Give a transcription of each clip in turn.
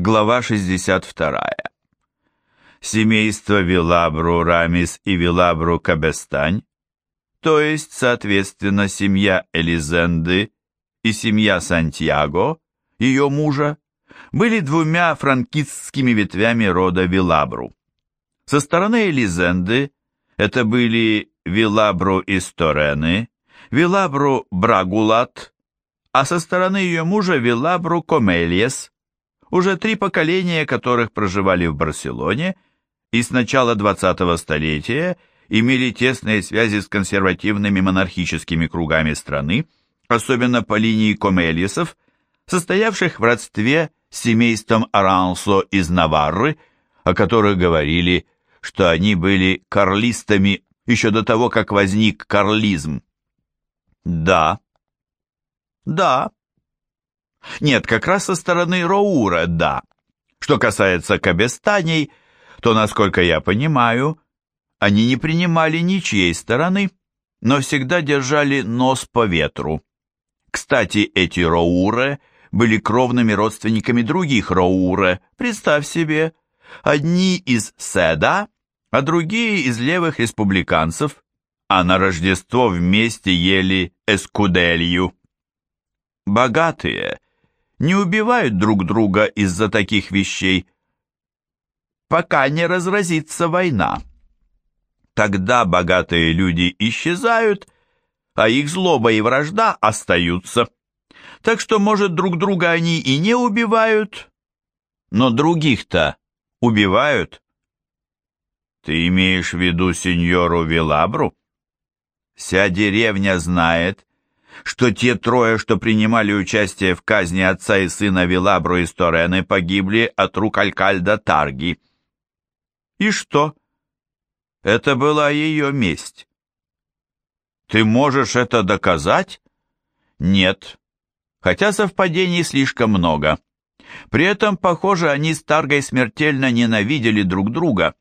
Глава 62. Семейство Вилабру Рамис и Вилабру Кабестань, то есть, соответственно, семья Элизенды и семья Сантьяго, ее мужа, были двумя франкистскими ветвями рода Вилабру. Со стороны Элизенды это были Вилабру из Торены, Вилабру Брагулат, а со стороны ее мужа Вилабру Комельес – уже три поколения которых проживали в Барселоне и с начала 20-го столетия имели тесные связи с консервативными монархическими кругами страны, особенно по линии комельесов, состоявших в родстве с семейством Арансо из Наварры, о которых говорили, что они были карлистами еще до того, как возник карлизм. Да, да, нет, как раз со стороны Роура, да. Что касается кабестаней, то, насколько я понимаю, они не принимали ничьей стороны, но всегда держали нос по ветру. Кстати, эти Роуры были кровными родственниками других Роуре, представь себе. Одни из Седа, а другие из левых республиканцев, а на Рождество вместе ели эскуделью. Богатые – не убивают друг друга из-за таких вещей, пока не разразится война. Тогда богатые люди исчезают, а их злоба и вражда остаются. Так что, может, друг друга они и не убивают, но других-то убивают. Ты имеешь в виду сеньору Вилабру? Вся деревня знает, что те трое, что принимали участие в казни отца и сына Вилабру из Торены, погибли от рук Алькальда Тарги. И что? Это была ее месть. Ты можешь это доказать? Нет. Хотя совпадений слишком много. При этом, похоже, они с Таргой смертельно ненавидели друг друга.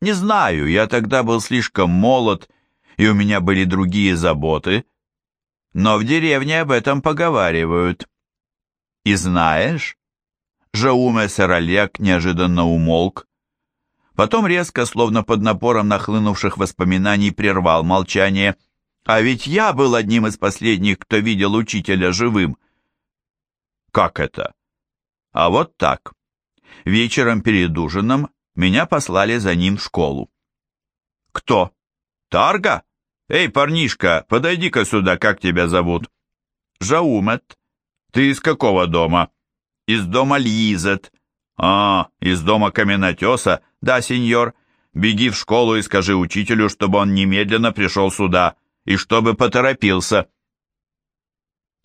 Не знаю, я тогда был слишком молод, и у меня были другие заботы, но в деревне об этом поговаривают. И знаешь, Жауме Саральяк неожиданно умолк, потом резко, словно под напором нахлынувших воспоминаний, прервал молчание. А ведь я был одним из последних, кто видел учителя живым. Как это? А вот так. Вечером перед ужином меня послали за ним в школу. Кто? Тарга? «Эй, парнишка, подойди-ка сюда, как тебя зовут?» «Жаумет». «Ты из какого дома?» «Из дома Лизет». «А, из дома каменотеса?» «Да, сеньор. Беги в школу и скажи учителю, чтобы он немедленно пришел сюда и чтобы поторопился».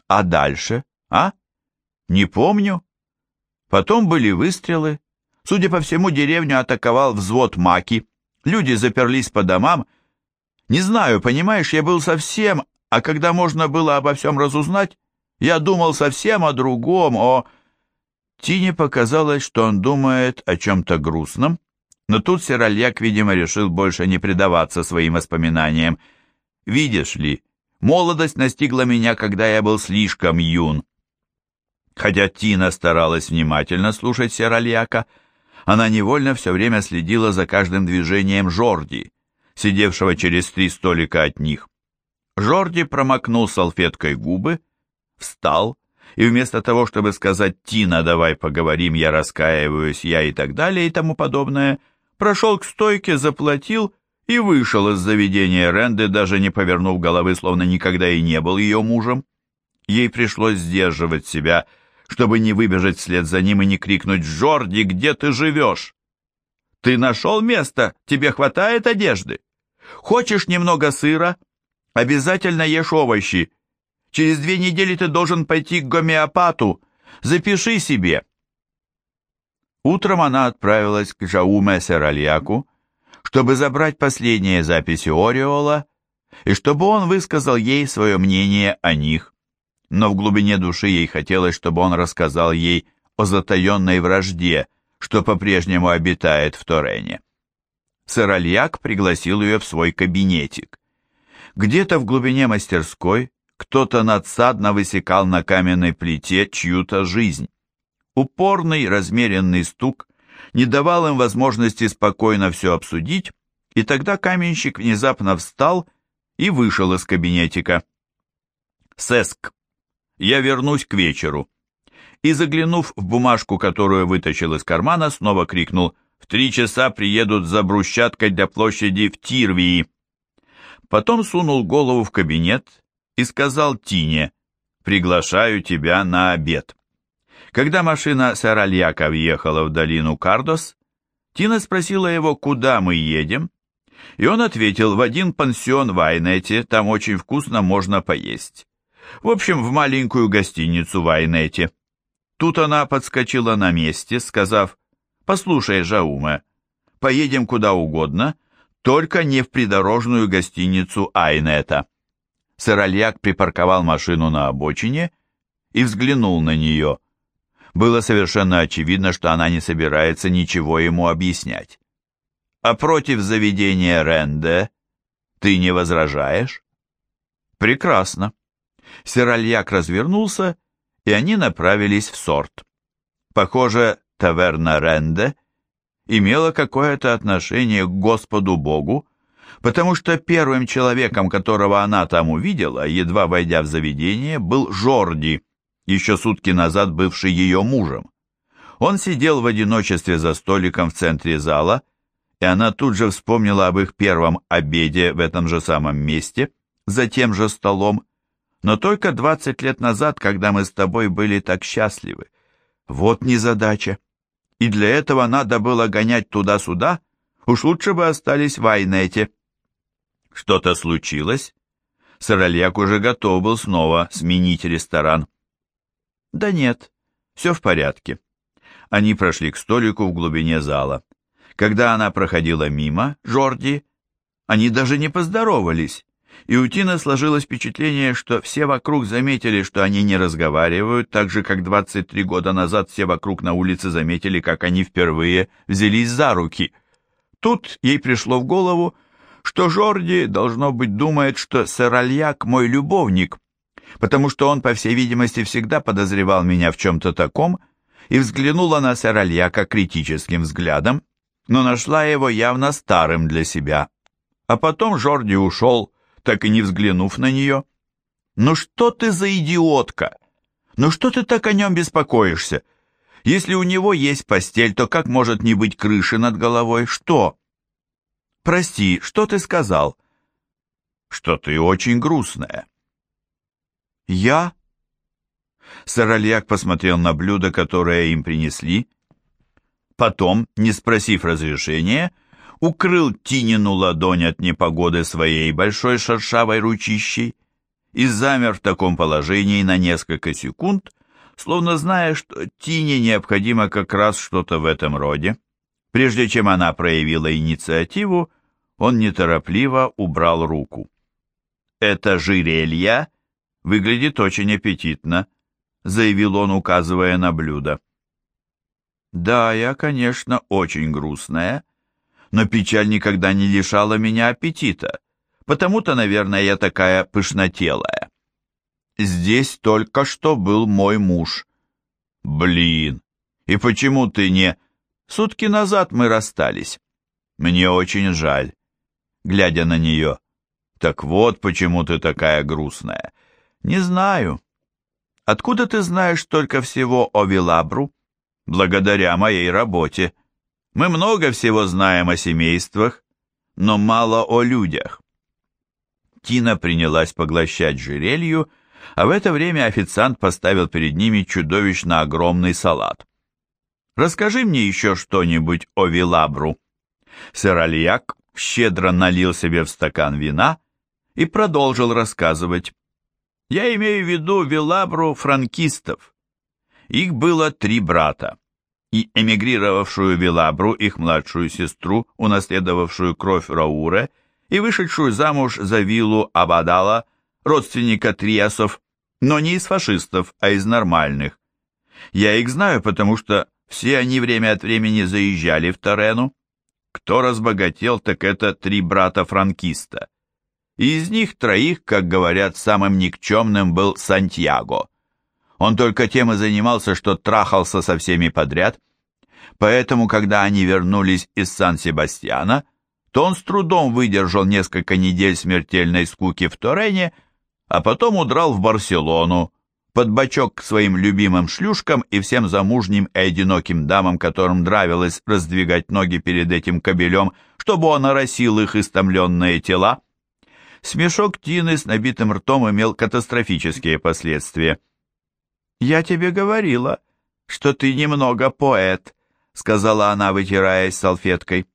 «А дальше? А? Не помню». Потом были выстрелы. Судя по всему, деревню атаковал взвод маки. Люди заперлись по домам не знаю, понимаешь, я был совсем, а когда можно было обо всем разузнать, я думал совсем о другом, о...» Тине показалось, что он думает о чем-то грустном, но тут Сиральяк, видимо, решил больше не предаваться своим воспоминаниям. «Видишь ли, молодость настигла меня, когда я был слишком юн». Хотя Тина старалась внимательно слушать Сиральяка, она невольно все время следила за каждым движением Жорди, сидевшего через три столика от них. Жорди промокнул салфеткой губы, встал, и вместо того, чтобы сказать «Тина, давай поговорим, я раскаиваюсь, я» и так далее и тому подобное, прошел к стойке, заплатил и вышел из заведения Ренды, даже не повернув головы, словно никогда и не был ее мужем. Ей пришлось сдерживать себя, чтобы не выбежать вслед за ним и не крикнуть «Жорди, где ты живешь?» «Ты нашел место? Тебе хватает одежды?» Хочешь немного сыра? Обязательно ешь овощи. Через две недели ты должен пойти к гомеопату. Запиши себе. Утром она отправилась к Жауме Серальяку, чтобы забрать последние записи Ореола и чтобы он высказал ей свое мнение о них. Но в глубине души ей хотелось, чтобы он рассказал ей о затаенной вражде, что по-прежнему обитает в Торене. Сыральяк пригласил ее в свой кабинетик. Где-то в глубине мастерской кто-то надсадно высекал на каменной плите чью-то жизнь. Упорный, размеренный стук не давал им возможности спокойно все обсудить, и тогда каменщик внезапно встал и вышел из кабинетика. «Сеск, я вернусь к вечеру». И, заглянув в бумажку, которую вытащил из кармана, снова крикнул «В три часа приедут за брусчаткой для площади в Тирвии». Потом сунул голову в кабинет и сказал Тине «Приглашаю тебя на обед». Когда машина Саральяка въехала в долину Кардос, Тина спросила его, куда мы едем, и он ответил, в один пансион в Айнете, там очень вкусно можно поесть. В общем, в маленькую гостиницу в Айнете. Тут она подскочила на месте, сказав, «Послушай, Жауме, поедем куда угодно, только не в придорожную гостиницу Айнета». Сыральяк припарковал машину на обочине и взглянул на нее. Было совершенно очевидно, что она не собирается ничего ему объяснять. «А против заведения Ренде ты не возражаешь?» «Прекрасно». Сиральяк развернулся, и они направились в сорт. Похоже, таверна Ренде имела какое-то отношение к Господу Богу, потому что первым человеком, которого она там увидела, едва войдя в заведение, был Жорди, еще сутки назад бывший ее мужем. Он сидел в одиночестве за столиком в центре зала, и она тут же вспомнила об их первом обеде в этом же самом месте, за тем же столом, но только двадцать лет назад, когда мы с тобой были так счастливы. Вот незадача. И для этого надо было гонять туда-сюда, уж лучше бы остались в Айнете. Что-то случилось? Сорольяк уже готов был снова сменить ресторан. Да нет, все в порядке. Они прошли к столику в глубине зала. Когда она проходила мимо, Жорди, они даже не поздоровались, и у Тины сложилось впечатление, что все вокруг заметили, что они не разговаривают, так же, как 23 года назад все вокруг на улице заметили, как они впервые взялись за руки. Тут ей пришло в голову, что Жорди, должно быть, думает, что Саральяк мой любовник, потому что он, по всей видимости, всегда подозревал меня в чем-то таком, и взглянула на Саральяка критическим взглядом, но нашла его явно старым для себя. А потом Жорди ушел, так и не взглянув на нее. «Ну что ты за идиотка? Ну что ты так о нем беспокоишься? Если у него есть постель, то как может не быть крыши над головой? Что?» «Прости, что ты сказал?» «Что ты очень грустная». «Я?» Саральяк посмотрел на блюдо, которое им принесли. Потом, не спросив разрешения, укрыл Тинину ладонь от непогоды своей большой шершавой ручищей и замер в таком положении на несколько секунд, словно зная, что Тине необходимо как раз что-то в этом роде. Прежде чем она проявила инициативу, он неторопливо убрал руку. «Это жирелья выглядит очень аппетитно», — заявил он, указывая на блюдо. «Да, я, конечно, очень грустная, но печаль никогда не лишала меня аппетита, потому-то, наверное, я такая пышнотелая. Здесь только что был мой муж. Блин, и почему ты не... Сутки назад мы расстались. Мне очень жаль. Глядя на нее. Так вот, почему ты такая грустная. Не знаю. Откуда ты знаешь столько всего о Вилабру? Благодаря моей работе. Мы много всего знаем о семействах, но мало о людях. Тина принялась поглощать жерелью, а в это время официант поставил перед ними чудовищно огромный салат. «Расскажи мне еще что-нибудь о Вилабру». Сыральяк щедро налил себе в стакан вина и продолжил рассказывать. Я имею в виду Вилабру франкистов. Их было три брата. И эмигрировавшую Вилабру, их младшую сестру, унаследовавшую кровь Рауре, и вышедшую замуж за виллу Абадала, родственника Триасов, но не из фашистов, а из нормальных. Я их знаю, потому что все они время от времени заезжали в Торену. Кто разбогател, так это три брата-франкиста из них троих, как говорят, самым никчемным был Сантьяго. Он только тем и занимался, что трахался со всеми подряд. Поэтому, когда они вернулись из Сан-Себастьяна, то он с трудом выдержал несколько недель смертельной скуки в Торене, а потом удрал в Барселону, под бочок к своим любимым шлюшкам и всем замужним и одиноким дамам, которым нравилось раздвигать ноги перед этим кобелем, чтобы он оросил их истомленные тела. Смешок Тины с набитым ртом имел катастрофические последствия. «Я тебе говорила, что ты немного поэт», — сказала она, вытираясь салфеткой.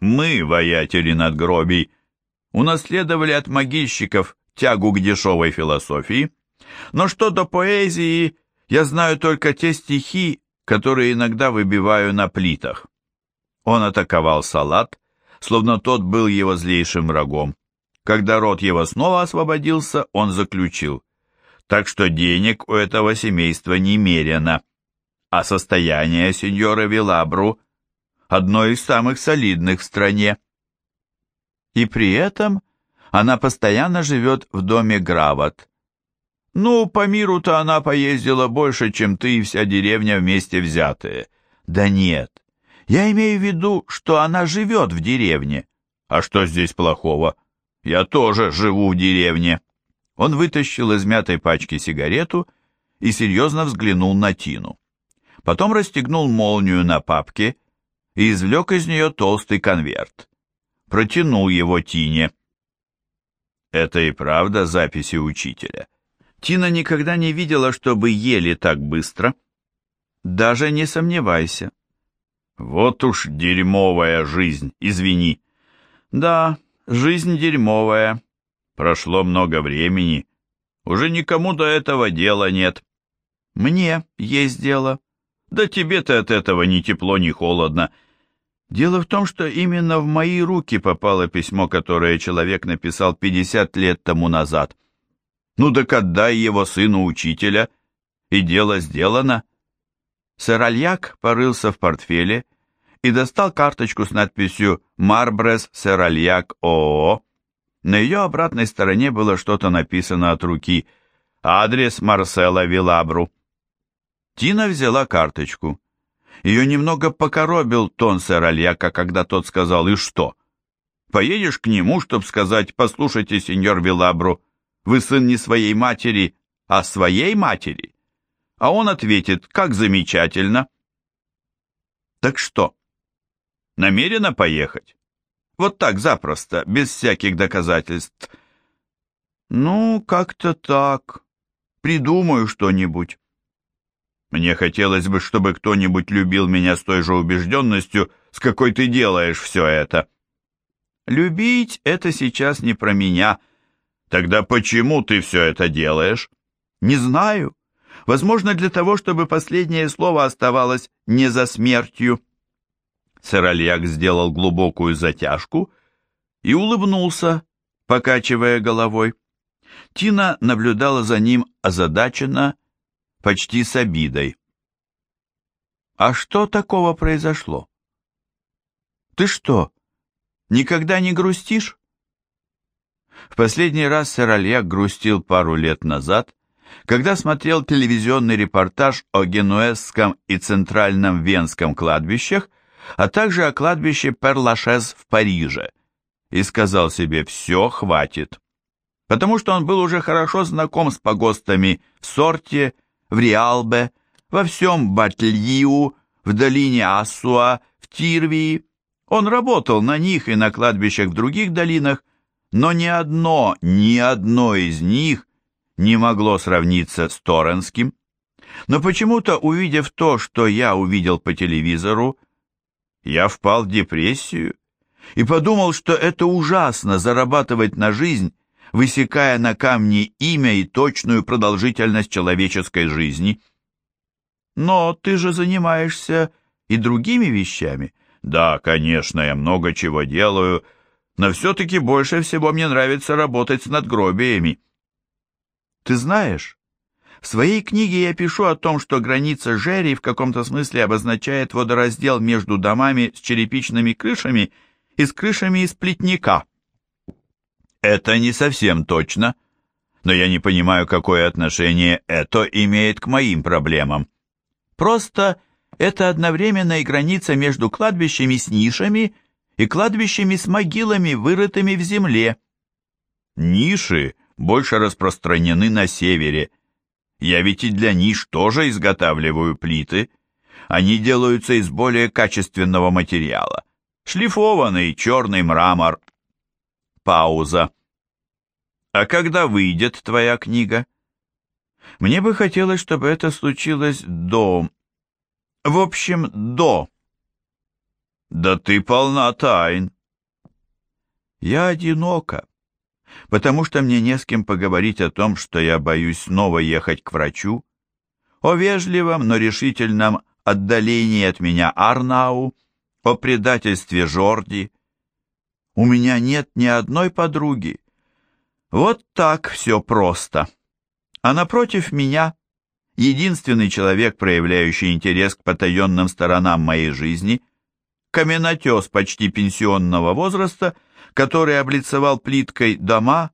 «Мы, воятели надгробий, унаследовали от могильщиков тягу к дешевой философии, но что до поэзии, я знаю только те стихи, которые иногда выбиваю на плитах. Он атаковал салат, словно тот был его злейшим врагом. Когда рот его снова освободился, он заключил. Так что денег у этого семейства немерено, а состояние сеньора Вилабру одно из самых солидных в стране. И при этом она постоянно живет в доме Грават, ну, по миру-то она поездила больше, чем ты и вся деревня вместе взятые. Да нет, я имею в виду, что она живет в деревне. А что здесь плохого? Я тоже живу в деревне. Он вытащил из мятой пачки сигарету и серьезно взглянул на Тину. Потом расстегнул молнию на папке и извлек из нее толстый конверт. Протянул его Тине. Это и правда записи учителя. Тина никогда не видела, чтобы ели так быстро. Даже не сомневайся. Вот уж дерьмовая жизнь, извини. Да, жизнь дерьмовая. Прошло много времени. Уже никому до этого дела нет. Мне есть дело. Да тебе-то от этого ни тепло, ни холодно. Дело в том, что именно в мои руки попало письмо, которое человек написал 50 лет тому назад. Ну так отдай его сыну учителя, и дело сделано. Сэр Альяк порылся в портфеле и достал карточку с надписью «Марбрес Сэр Альяк ООО». На ее обратной стороне было что-то написано от руки «Адрес Марсела Вилабру». Тина взяла карточку. Ее немного покоробил тон сэр Альяка, когда тот сказал «И что?» «Поедешь к нему, чтобы сказать, послушайте, сеньор Вилабру, вы сын не своей матери, а своей матери? А он ответит, как замечательно. Так что, намерена поехать? Вот так запросто, без всяких доказательств. Ну, как-то так. Придумаю что-нибудь. Мне хотелось бы, чтобы кто-нибудь любил меня с той же убежденностью, с какой ты делаешь все это. Любить — это сейчас не про меня, Тогда почему ты все это делаешь? Не знаю. Возможно, для того, чтобы последнее слово оставалось не за смертью. Сырольяк сделал глубокую затяжку и улыбнулся, покачивая головой. Тина наблюдала за ним озадаченно, почти с обидой. «А что такого произошло? Ты что, никогда не грустишь?» В последний раз сэр Альяк грустил пару лет назад, когда смотрел телевизионный репортаж о Генуэзском и Центральном Венском кладбищах, а также о кладбище Перлашез в Париже, и сказал себе «все, хватит», потому что он был уже хорошо знаком с погостами в Сорте, в Риалбе, во всем Батлью, в долине Ассуа, в Тирвии. Он работал на них и на кладбищах в других долинах, но ни одно, ни одно из них не могло сравниться с Торренским. Но почему-то, увидев то, что я увидел по телевизору, я впал в депрессию и подумал, что это ужасно зарабатывать на жизнь, высекая на камне имя и точную продолжительность человеческой жизни. Но ты же занимаешься и другими вещами. Да, конечно, я много чего делаю, — но все-таки больше всего мне нравится работать с надгробиями. Ты знаешь, в своей книге я пишу о том, что граница Жерри в каком-то смысле обозначает водораздел между домами с черепичными крышами и с крышами из плетника. Это не совсем точно. но я не понимаю, какое отношение это имеет к моим проблемам. Просто это одновременно и граница между кладбищами с нишами и кладбищами с могилами, вырытыми в земле. Ниши больше распространены на севере. Я ведь и для ниш тоже изготавливаю плиты. Они делаются из более качественного материала. Шлифованный черный мрамор. Пауза. А когда выйдет твоя книга? Мне бы хотелось, чтобы это случилось до... В общем, до... Да ты полна тайн. Я одинока, потому что мне не с кем поговорить о том, что я боюсь снова ехать к врачу, о вежливом, но решительном отдалении от меня Арнау, о предательстве Жорди. У меня нет ни одной подруги. Вот так все просто. А напротив меня единственный человек, проявляющий интерес к потаенным сторонам моей жизни, каменотес почти пенсионного возраста, который облицевал плиткой дома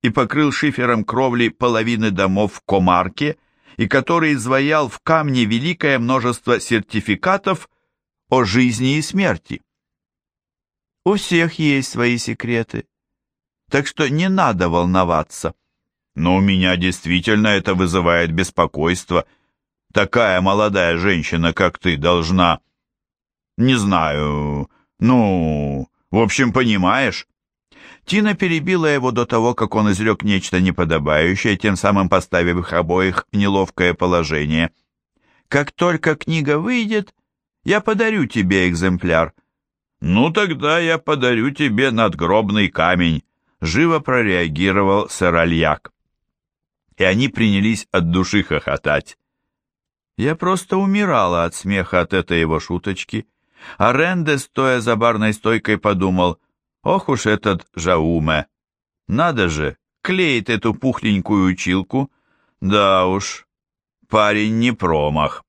и покрыл шифером кровли половины домов в Комарке, и который изваял в камне великое множество сертификатов о жизни и смерти. У всех есть свои секреты, так что не надо волноваться. Но у меня действительно это вызывает беспокойство. Такая молодая женщина, как ты, должна... Не знаю... Ну... В общем, понимаешь? Тина перебила его до того, как он изрек нечто неподобающее, тем самым поставив их обоих в неловкое положение. «Как только книга выйдет, я подарю тебе экземпляр». «Ну, тогда я подарю тебе надгробный камень», — живо прореагировал сэр Альяк и они принялись от души хохотать. Я просто умирала от смеха от этой его шуточки, а Ренде, стоя за барной стойкой, подумал, ох уж этот Жауме, надо же, клеит эту пухленькую училку, да уж, парень не промах.